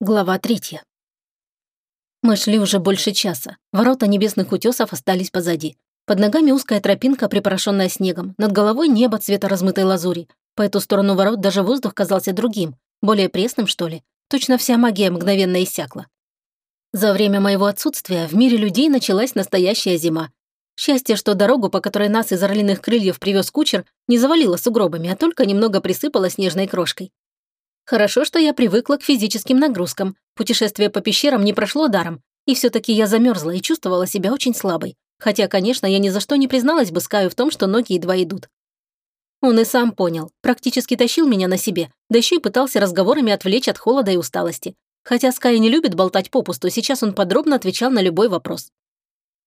Глава третья. Мы шли уже больше часа. Ворота небесных утесов остались позади. Под ногами узкая тропинка, припорошенная снегом. Над головой небо цвета размытой лазури. По эту сторону ворот даже воздух казался другим. Более пресным, что ли. Точно вся магия мгновенно иссякла. За время моего отсутствия в мире людей началась настоящая зима. Счастье, что дорогу, по которой нас из орлиных крыльев привез кучер, не завалило сугробами, а только немного присыпало снежной крошкой. Хорошо, что я привыкла к физическим нагрузкам. Путешествие по пещерам не прошло даром. И все-таки я замерзла и чувствовала себя очень слабой. Хотя, конечно, я ни за что не призналась бы Скаю в том, что ноги едва идут. Он и сам понял. Практически тащил меня на себе, да еще и пытался разговорами отвлечь от холода и усталости. Хотя Скай не любит болтать попусту, сейчас он подробно отвечал на любой вопрос.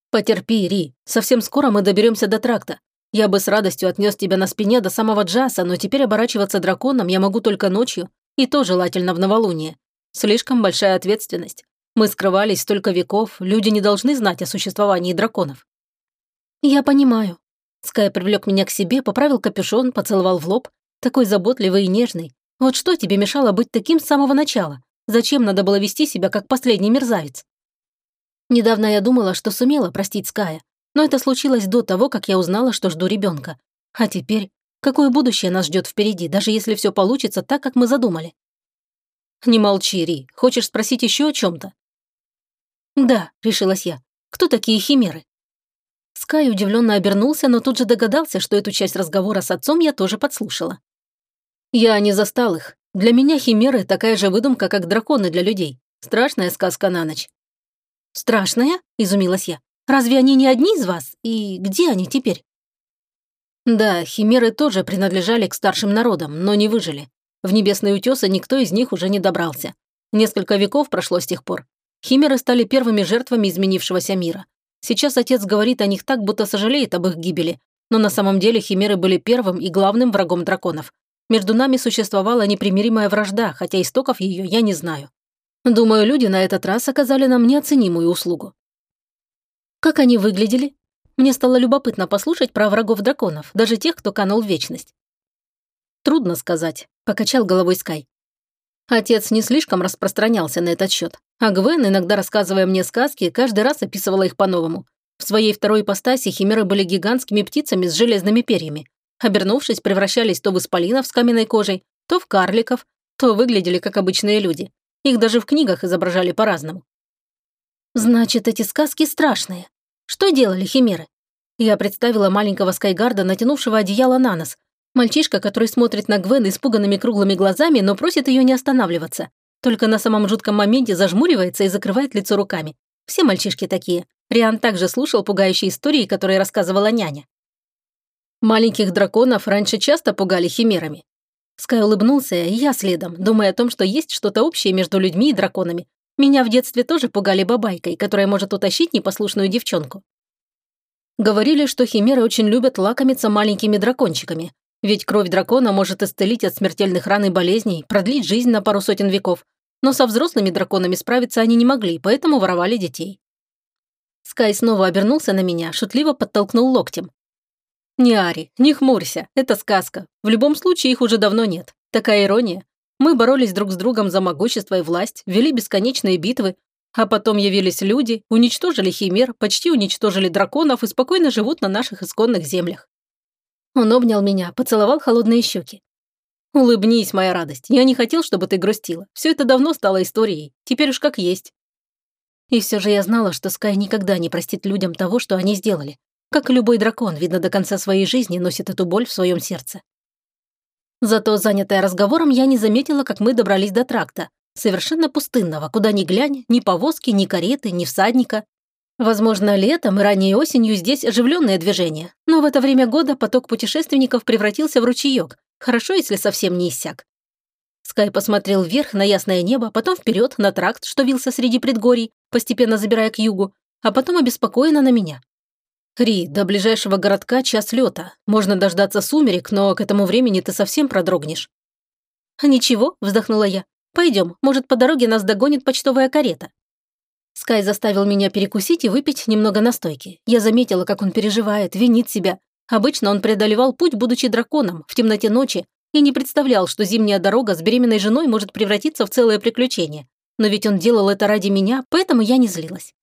«Потерпи, Ри. Совсем скоро мы доберемся до тракта. Я бы с радостью отнес тебя на спине до самого Джаса, но теперь оборачиваться драконом я могу только ночью, и то желательно в новолуние. Слишком большая ответственность. Мы скрывались столько веков, люди не должны знать о существовании драконов. Я понимаю. Скай привлек меня к себе, поправил капюшон, поцеловал в лоб. Такой заботливый и нежный. Вот что тебе мешало быть таким с самого начала? Зачем надо было вести себя как последний мерзавец? Недавно я думала, что сумела простить Ская, но это случилось до того, как я узнала, что жду ребенка. А теперь Какое будущее нас ждет впереди, даже если все получится так, как мы задумали? Не молчи, Ри. Хочешь спросить еще о чем-то? Да, решилась я. Кто такие химеры? Скай удивленно обернулся, но тут же догадался, что эту часть разговора с отцом я тоже подслушала. Я не застал их. Для меня химеры такая же выдумка, как драконы для людей. Страшная сказка на ночь. Страшная? Изумилась я. Разве они не одни из вас? И где они теперь? Да, химеры тоже принадлежали к старшим народам, но не выжили. В небесные утесы никто из них уже не добрался. Несколько веков прошло с тех пор. Химеры стали первыми жертвами изменившегося мира. Сейчас отец говорит о них так, будто сожалеет об их гибели. Но на самом деле химеры были первым и главным врагом драконов. Между нами существовала непримиримая вражда, хотя истоков ее я не знаю. Думаю, люди на этот раз оказали нам неоценимую услугу. Как они выглядели? Мне стало любопытно послушать про врагов драконов, даже тех, кто канул в вечность. «Трудно сказать», — покачал головой Скай. Отец не слишком распространялся на этот счет, а Гвен, иногда рассказывая мне сказки, каждый раз описывала их по-новому. В своей второй ипостаси химеры были гигантскими птицами с железными перьями. Обернувшись, превращались то в исполинов с каменной кожей, то в карликов, то выглядели как обычные люди. Их даже в книгах изображали по-разному. «Значит, эти сказки страшные», что делали химеры? Я представила маленького Скайгарда, натянувшего одеяло на нос. Мальчишка, который смотрит на Гвен испуганными круглыми глазами, но просит ее не останавливаться. Только на самом жутком моменте зажмуривается и закрывает лицо руками. Все мальчишки такие. Риан также слушал пугающие истории, которые рассказывала няня. Маленьких драконов раньше часто пугали химерами. Скай улыбнулся, и я следом, думая о том, что есть что-то общее между людьми и драконами, меня в детстве тоже пугали бабайкой, которая может утащить непослушную девчонку. Говорили, что химеры очень любят лакомиться маленькими дракончиками, ведь кровь дракона может исцелить от смертельных ран и болезней, продлить жизнь на пару сотен веков. Но со взрослыми драконами справиться они не могли, поэтому воровали детей. Скай снова обернулся на меня, шутливо подтолкнул локтем. «Не Ари, не хмурься, это сказка. В любом случае их уже давно нет. Такая ирония. Мы боролись друг с другом за могущество и власть, вели бесконечные битвы, а потом явились люди, уничтожили химер, почти уничтожили драконов и спокойно живут на наших исконных землях. Он обнял меня, поцеловал холодные щеки. «Улыбнись, моя радость. Я не хотел, чтобы ты грустила. Все это давно стало историей. Теперь уж как есть». И все же я знала, что Скай никогда не простит людям того, что они сделали. Как и любой дракон, видно, до конца своей жизни носит эту боль в своем сердце. Зато, занятая разговором, я не заметила, как мы добрались до тракта. Совершенно пустынного, куда ни глянь, ни повозки, ни кареты, ни всадника. Возможно, летом и ранней осенью здесь оживленное движение, но в это время года поток путешественников превратился в ручеек. Хорошо, если совсем не иссяк. Скай посмотрел вверх на ясное небо, потом вперед на тракт, что вился среди предгорий, постепенно забирая к югу, а потом обеспокоенно на меня. «Ри, до ближайшего городка час лета. Можно дождаться сумерек, но к этому времени ты совсем продрогнешь». «Ничего», — вздохнула я. «Пойдем, может, по дороге нас догонит почтовая карета». Скай заставил меня перекусить и выпить немного настойки. Я заметила, как он переживает, винит себя. Обычно он преодолевал путь, будучи драконом, в темноте ночи, и не представлял, что зимняя дорога с беременной женой может превратиться в целое приключение. но ведь он делал это ради меня, поэтому я не злилась.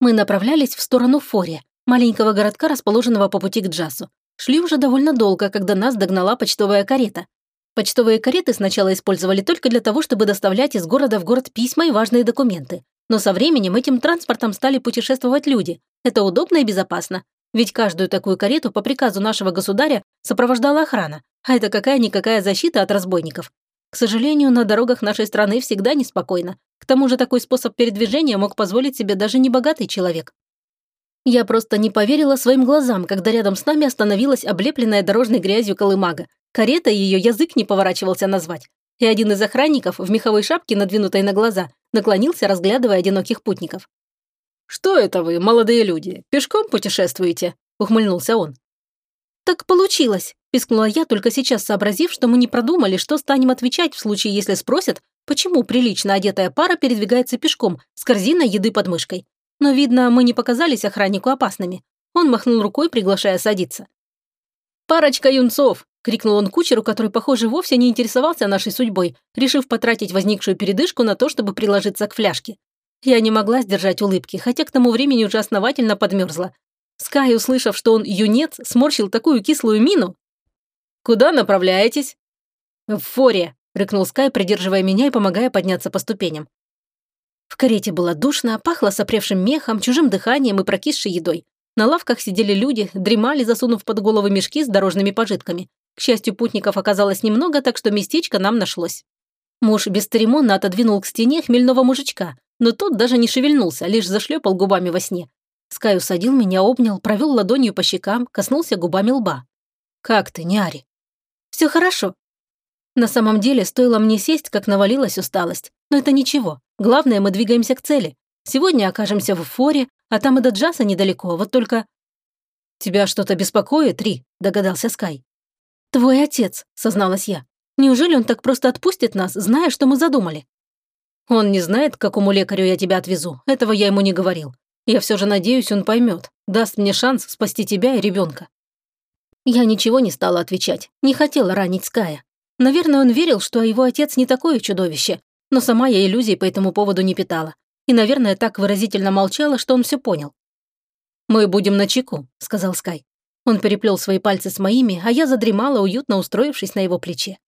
Мы направлялись в сторону Фория, маленького городка, расположенного по пути к Джасу. Шли уже довольно долго, когда нас догнала почтовая карета. Почтовые кареты сначала использовали только для того, чтобы доставлять из города в город письма и важные документы. Но со временем этим транспортом стали путешествовать люди. Это удобно и безопасно. Ведь каждую такую карету по приказу нашего государя сопровождала охрана, а это какая-никакая защита от разбойников. К сожалению, на дорогах нашей страны всегда неспокойно. К тому же такой способ передвижения мог позволить себе даже небогатый человек. Я просто не поверила своим глазам, когда рядом с нами остановилась облепленная дорожной грязью колымага. Карета ее язык не поворачивался назвать. И один из охранников в меховой шапке, надвинутой на глаза, наклонился, разглядывая одиноких путников. «Что это вы, молодые люди, пешком путешествуете?» – ухмыльнулся он. «Так получилось», – пискнула я, только сейчас сообразив, что мы не продумали, что станем отвечать в случае, если спросят, почему прилично одетая пара передвигается пешком с корзиной еды под мышкой. Но, видно, мы не показались охраннику опасными. Он махнул рукой, приглашая садиться. «Парочка юнцов!» – крикнул он кучеру, который, похоже, вовсе не интересовался нашей судьбой, решив потратить возникшую передышку на то, чтобы приложиться к фляжке. Я не могла сдержать улыбки, хотя к тому времени уже основательно подмерзла. Скай, услышав, что он юнец, сморщил такую кислую мину. «Куда направляетесь?» «В форе», — рыкнул Скай, придерживая меня и помогая подняться по ступеням. Карете было душно, пахло сопревшим мехом, чужим дыханием и прокисшей едой. На лавках сидели люди, дремали, засунув под головы мешки с дорожными пожитками. К счастью, путников оказалось немного, так что местечко нам нашлось. Муж бесцеремонно отодвинул к стене хмельного мужичка, но тот даже не шевельнулся, лишь зашлепал губами во сне. Скай усадил меня, обнял, провел ладонью по щекам, коснулся губами лба. «Как ты, Няри?» «Все хорошо». На самом деле, стоило мне сесть, как навалилась усталость. Но это ничего. Главное, мы двигаемся к цели. Сегодня окажемся в форе, а там и до Джаса недалеко, вот только...» «Тебя что-то беспокоит, Ри?» – догадался Скай. «Твой отец», – созналась я. «Неужели он так просто отпустит нас, зная, что мы задумали?» Он не знает, к какому лекарю я тебя отвезу. Этого я ему не говорил. Я все же надеюсь, он поймет. Даст мне шанс спасти тебя и ребенка. Я ничего не стала отвечать. Не хотела ранить Ская. Наверное, он верил, что его отец не такое чудовище. Но сама я иллюзий по этому поводу не питала. И, наверное, так выразительно молчала, что он все понял. «Мы будем на чеку», — сказал Скай. Он переплел свои пальцы с моими, а я задремала, уютно устроившись на его плече.